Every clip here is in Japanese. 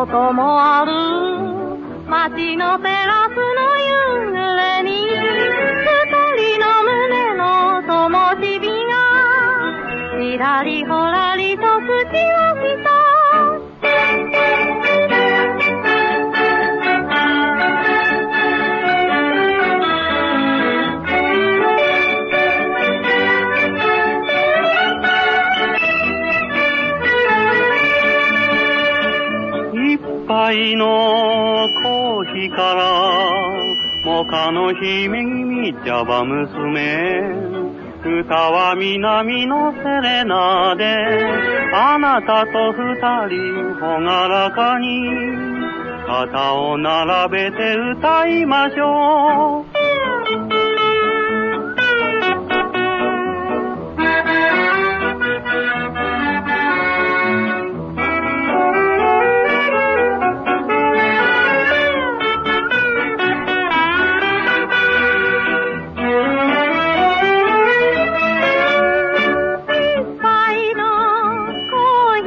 こともある。街のテラスの夕暮れに二人の胸の灯火がちらりほらりと月を杯のコーヒーからモカの姫君ジャバ娘。歌は南のセレナで。あなたと二人ほがらかに。肩を並べて歌いましょう。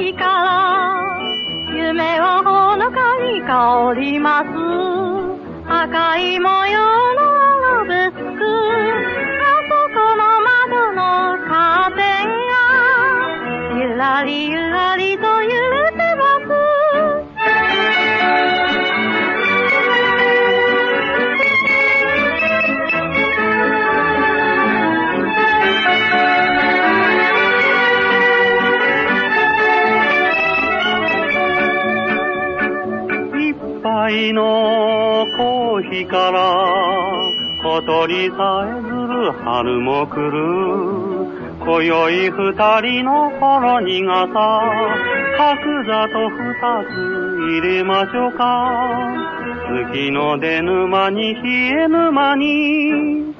日から夢はほのかに香ります。赤い模様一杯のコーヒーから小鳥さえずる春も来る。今宵二人のほろ苦さ角砂と二つ入れましょうか。月の出沼に冷え沼に。